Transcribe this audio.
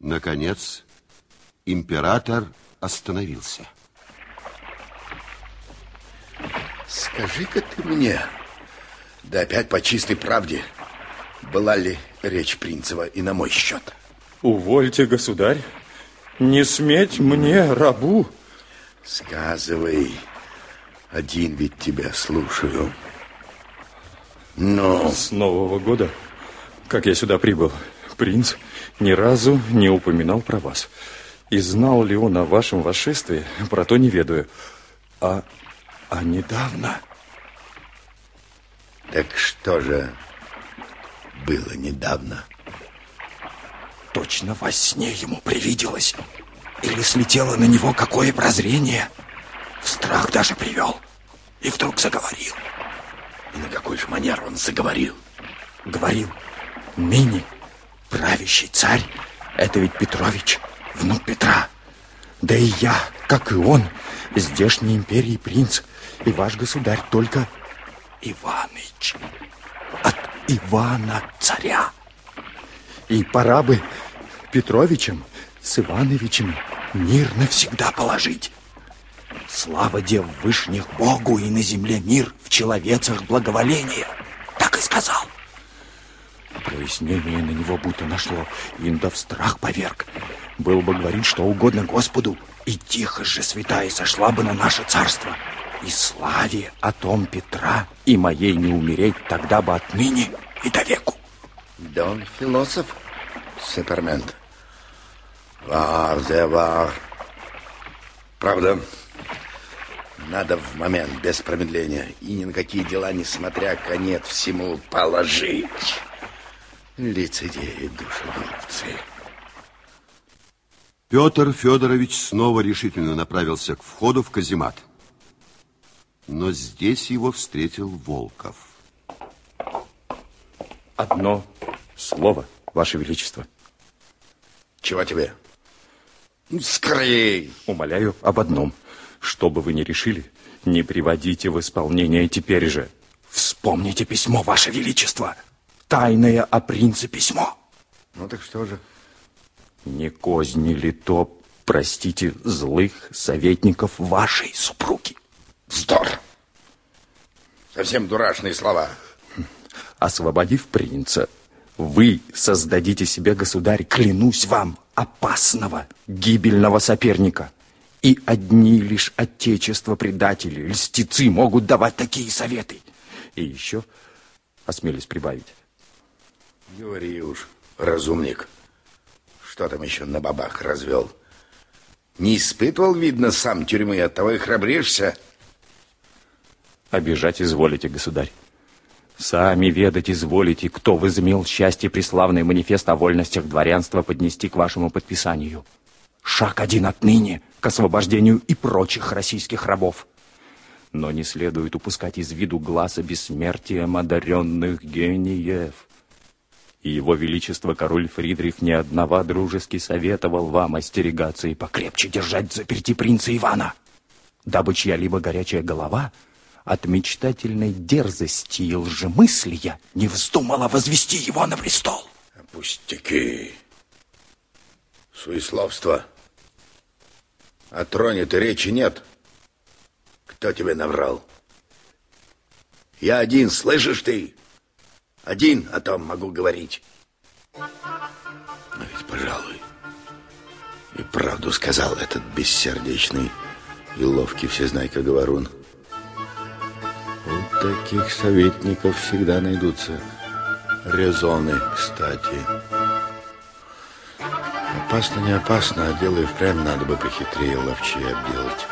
Наконец, император остановился. Скажи-ка ты мне, да опять по чистой правде, была ли речь Принцева и на мой счет? Увольте, государь, не сметь мне, рабу. Сказывай, один ведь тебя слушаю. Но... С Нового года, как я сюда прибыл, принц ни разу не упоминал про вас. И знал ли он о вашем восшествии, про то не ведаю. А, а недавно... Так что же было недавно? Точно во сне ему привиделось. Или слетело на него какое прозрение. В страх даже привел. И вдруг заговорил. И на какой же манер он заговорил? Говорил, ныне правящий царь, это ведь Петрович, внук Петра. Да и я, как и он, здешней империи принц, и ваш государь только Иваныч. От Ивана царя. И пора бы Петровичем с Ивановичем мир навсегда положить. Слава дев вышних Богу и на земле мир, в человецах благоволение. Так и сказал. Прояснение на него будто нашло, инда в страх поверг. Был бы говорить что угодно Господу, и тихо же святая сошла бы на наше царство. И славе о том Петра и моей не умереть тогда бы отныне и до веку. Дон философ, Сепермент. Вар, зе вар. Правда, надо в момент, без промедления, и ни на какие дела, несмотря конец всему, положить. Лицедеи, душегубцы. Петр Федорович снова решительно направился к входу в каземат. Но здесь его встретил Волков. Одно слово, Ваше Величество. Чего тебе? Скорей! Умоляю об одном. Что бы вы ни решили, не приводите в исполнение теперь же. Вспомните письмо, Ваше Величество. Тайное о принце письмо. Ну так что же? Не козни ли то, простите, злых советников вашей супруги? Вздор! Совсем дурашные слова. Освободив принца, вы создадите себе, государь, клянусь вам, опасного, гибельного соперника. И одни лишь отечество предатели, льстецы могут давать такие советы. И еще осмелюсь прибавить. Говори уж, разумник. Что там еще на бабах развел? Не испытывал, видно, сам тюрьмы, от того и храбришься. Обижать изволите, государь. Сами ведать изволите, кто возымел счастье преславный манифест о вольностях дворянства поднести к вашему подписанию. Шаг один отныне к освобождению и прочих российских рабов. Но не следует упускать из виду глаза бессмертия одаренных гениев. И его величество король Фридрих не одного дружески советовал вам остерегаться и покрепче держать заперти принца Ивана, дабы чья-либо горячая голова от мечтательной дерзости и лжемыслия не вздумала возвести его на престол. Пустяки. Суесловство. О троне-то речи нет. Кто тебе наврал? Я один, слышишь ты? Один о том могу говорить. Но ведь, пожалуй, и правду сказал этот бессердечный и ловкий всезнайка Говорун. У таких советников всегда найдутся резоны, кстати. Опасно, не опасно, а дело и впрямь надо бы похитрее, ловчее обделать.